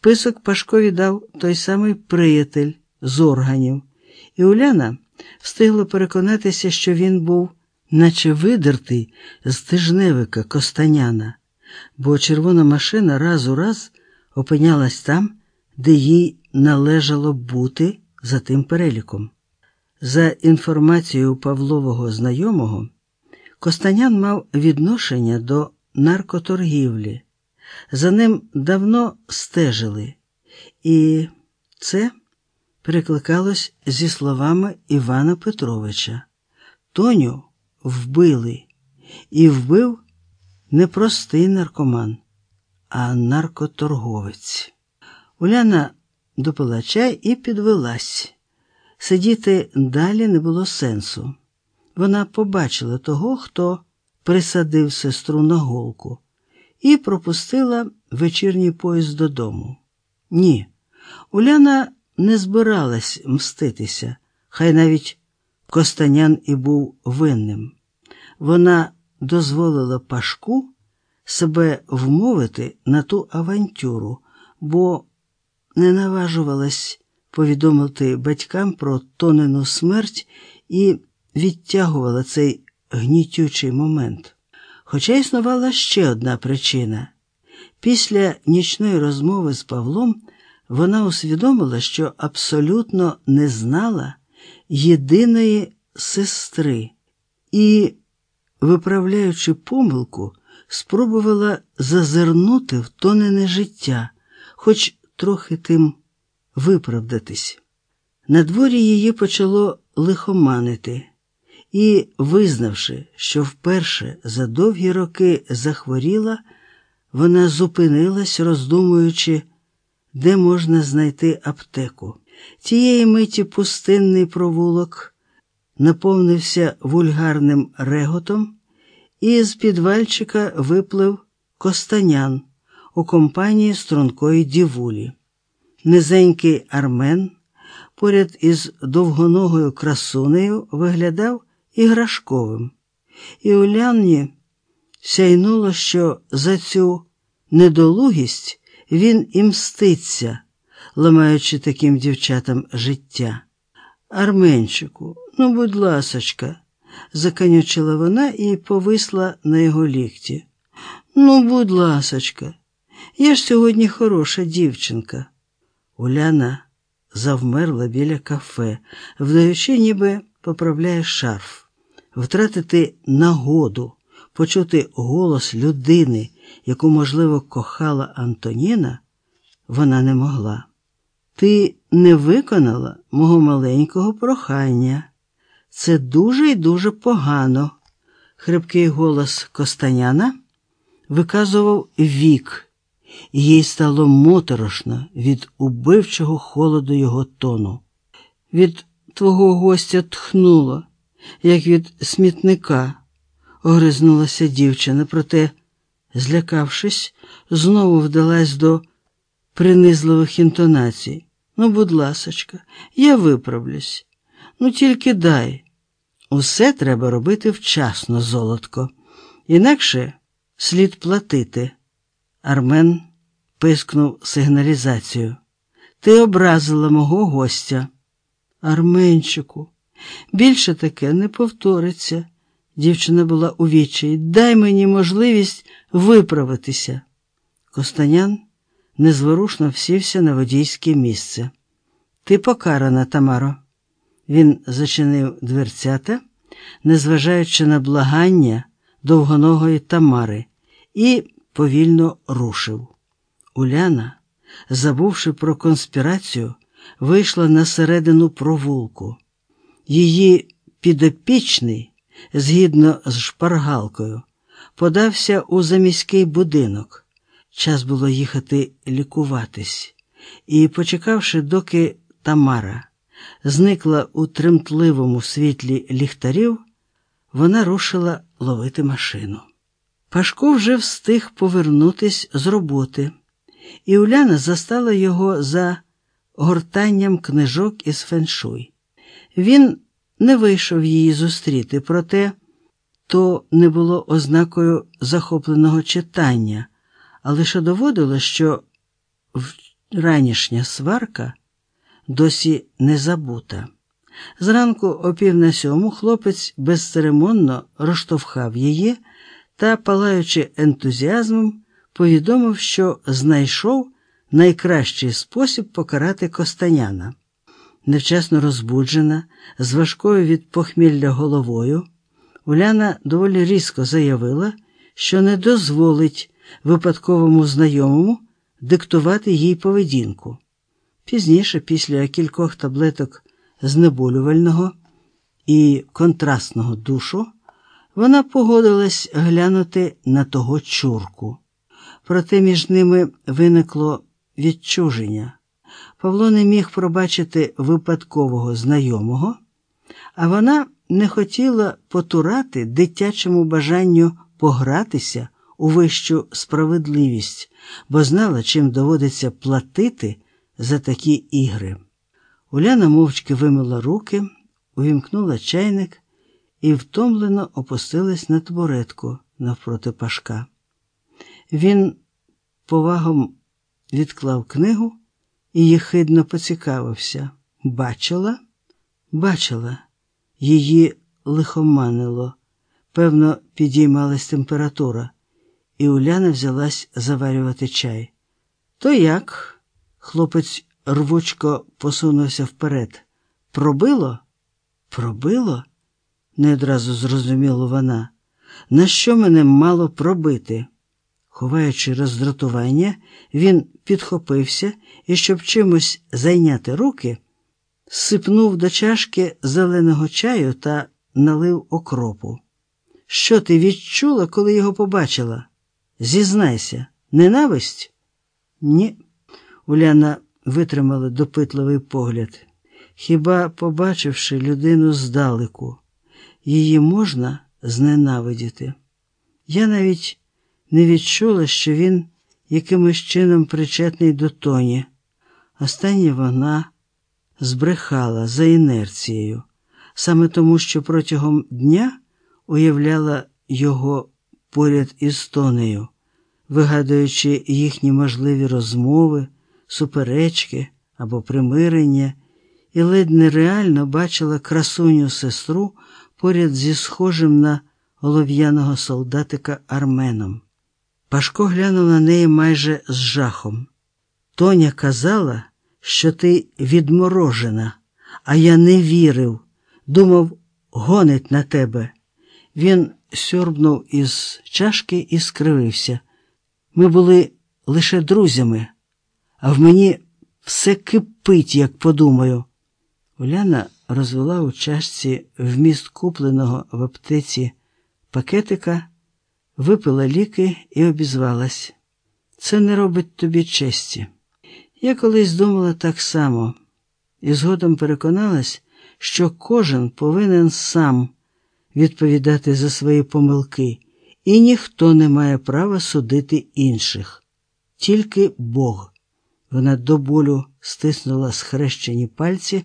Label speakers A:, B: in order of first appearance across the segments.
A: Список Пашкові дав той самий приятель з органів, і Уляна встигла переконатися, що він був, наче видертий з тижневика Костаняна, бо червона машина раз у раз опинялась там, де їй належало бути за тим переліком. За інформацією Павлового знайомого, Костанян мав відношення до наркоторгівлі. За ним давно стежили, і це перекликалось зі словами Івана Петровича. Тоню вбили, і вбив не простий наркоман, а наркоторговець. Уляна допила чай і підвелась. Сидіти далі не було сенсу. Вона побачила того, хто присадив сестру на голку, і пропустила вечірній поїзд додому. Ні, Уляна не збиралась мститися, хай навіть Костанян і був винним. Вона дозволила Пашку себе вмовити на ту авантюру, бо не наважувалась повідомити батькам про тонену смерть і відтягувала цей гнітючий момент. Хоча існувала ще одна причина. Після нічної розмови з Павлом вона усвідомила, що абсолютно не знала єдиної сестри і, виправляючи помилку, спробувала зазирнути в тонене життя, хоч трохи тим виправдатись. На дворі її почало лихоманити, і, визнавши, що вперше за довгі роки захворіла, вона зупинилась, роздумуючи, де можна знайти аптеку. Тієї миті пустинний провулок наповнився вульгарним реготом, і з підвальчика виплив костанян у компанії стрункої дівулі. Низенький армен поряд із довгоногою красунею виглядав іграшковим, і Уляні сяйнуло, що за цю недолугість він і мститься, ламаючи таким дівчатам життя. Арменчику, ну, будь ласочка, заканючила вона і повисла на його лікті. Ну, будь ласочка, я ж сьогодні хороша дівчинка. Уляна завмерла біля кафе, вдаючи, ніби поправляє шарф, втратити нагоду, почути голос людини, яку, можливо, кохала Антоніна, вона не могла. Ти не виконала мого маленького прохання. Це дуже і дуже погано. Хрипкий голос Костаняна виказував вік, і їй стало моторошно від убивчого холоду його тону. Від твого гостя тхнуло, як від смітника, огризнулася дівчина, проте, злякавшись, знову вдалась до принизливих інтонацій. Ну, будь ласочка, я виправлюсь. Ну, тільки дай. Усе треба робити вчасно, золотко, інакше слід платити. Армен пискнув сигналізацію. Ти образила мого гостя. Арменчику, більше таке не повториться. Дівчина була у відчаї. Дай мені можливість виправитися. Костанян незворушно всівся на водійське місце. Ти покарана, Тамаро. Він зачинив дверцята, незважаючи на благання довгоногої Тамари, і повільно рушив. Уляна, забувши про конспірацію, вийшла на середину провулку. Її підопічний, згідно з шпаргалкою, подався у заміський будинок. Час було їхати лікуватись, і, почекавши, доки Тамара зникла у тремтливому світлі ліхтарів, вона рушила ловити машину. Пашко вже встиг повернутись з роботи, і Уляна застала його за гортанням книжок із феншуй. Він не вийшов її зустріти, проте то не було ознакою захопленого читання, а лише доводило, що ранішня сварка досі не забута. Зранку о пів на сьому хлопець безцеремонно розштовхав її та, палаючи ентузіазмом, повідомив, що знайшов найкращий спосіб покарати Костаняна. Невчасно розбуджена, з важкою від похмілля головою, Уляна доволі різко заявила, що не дозволить випадковому знайомому диктувати їй поведінку. Пізніше, після кількох таблеток знеболювального і контрастного душу, вона погодилась глянути на того чурку. Проте між ними виникло відчуження. Павло не міг пробачити випадкового знайомого, а вона не хотіла потурати дитячому бажанню погратися у вищу справедливість, бо знала, чим доводиться платити за такі ігри. Уляна мовчки вимила руки, увімкнула чайник і втомлено опустилась на табуретку навпроти пашка. Він повагом відклав книгу і єхидно поцікавився. Бачила? Бачила, її лихоманило. Певно, підіймалась температура, і Уляна взялась заварювати чай. То як? Хлопець рвучко посунувся вперед. Пробило? Пробило? не одразу зрозуміла вона. На що мене мало пробити? Ховаючи роздратування, він підхопився і, щоб чимось зайняти руки, сипнув до чашки зеленого чаю та налив окропу. Що ти відчула, коли його побачила? Зізнайся, ненависть? Ні. Уляна витримала допитливий погляд. Хіба, побачивши людину здалеку, її можна зненавидіти? Я навіть не відчула, що він якимось чином причетний до тоні. Останнє вона збрехала за інерцією, саме тому, що протягом дня уявляла його поряд із тонею, вигадуючи їхні можливі розмови, суперечки або примирення, і ледь нереально бачила красуню сестру поряд зі схожим на олов'яного солдатика Арменом. Пашко глянув на неї майже з жахом. Тоня казала, що ти відморожена, а я не вірив, думав, гонить на тебе. Він сьорбнув із чашки і скривився. Ми були лише друзями, а в мені все кипить, як подумаю. Уляна розвела у чашці вміст купленого в аптеці пакетика, випила ліки і обізвалась. Це не робить тобі честі. Я колись думала так само і згодом переконалась, що кожен повинен сам відповідати за свої помилки, і ніхто не має права судити інших, тільки Бог. Вона до болю стиснула схрещені пальці,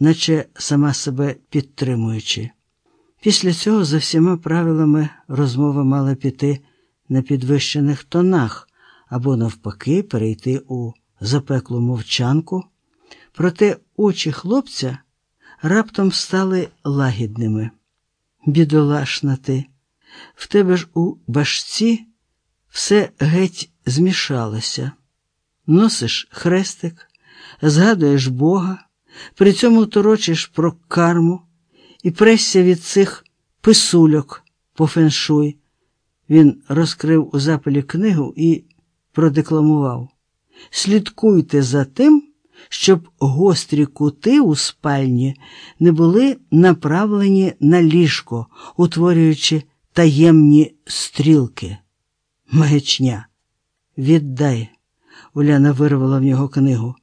A: наче сама себе підтримуючи. Після цього за всіма правилами розмова мала піти на підвищених тонах або, навпаки, перейти у запеклу мовчанку, проте очі хлопця раптом стали лагідними. Бідолашна ти, в тебе ж у башці все геть змішалося. Носиш хрестик, згадуєш Бога, при цьому торочиш про карму і пресся від цих писульок по феншуй. Він розкрив у запалі книгу і продекламував. Слідкуйте за тим, щоб гострі кути у спальні не були направлені на ліжко, утворюючи таємні стрілки. Маячня. Віддай. Уляна вирвала в нього книгу.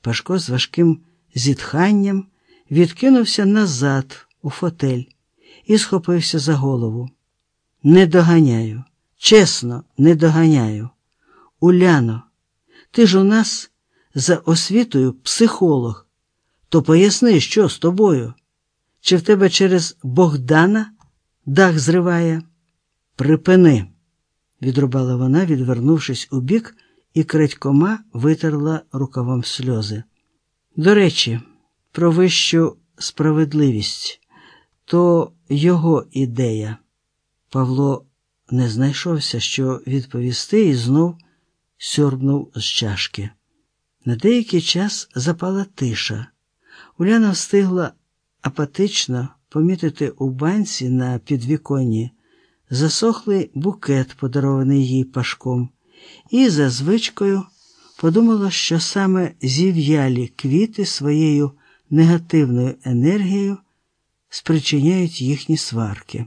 A: Пашко з важким зітханням відкинувся назад у фотель і схопився за голову. Не доганяю, чесно, не доганяю. Уляно, ти ж у нас за освітою психолог. То поясни, що з тобою? Чи в тебе через Богдана дах зриває? Припини, відрубала вона, відвернувшись у бік і крадькома витерла рукавом сльози. До речі, про вищу справедливість то його ідея. Павло не знайшовся, що відповісти, і знов сьорбнув з чашки. На деякий час запала тиша. Уляна встигла апатично помітити у банці на підвіконні засохлий букет, подарований їй пашком, і за звичкою подумала, що саме зів'ялі квіти своєю негативною енергією спричиняють їхні сварки.